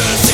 Jesus.